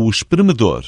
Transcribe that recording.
o espremedor.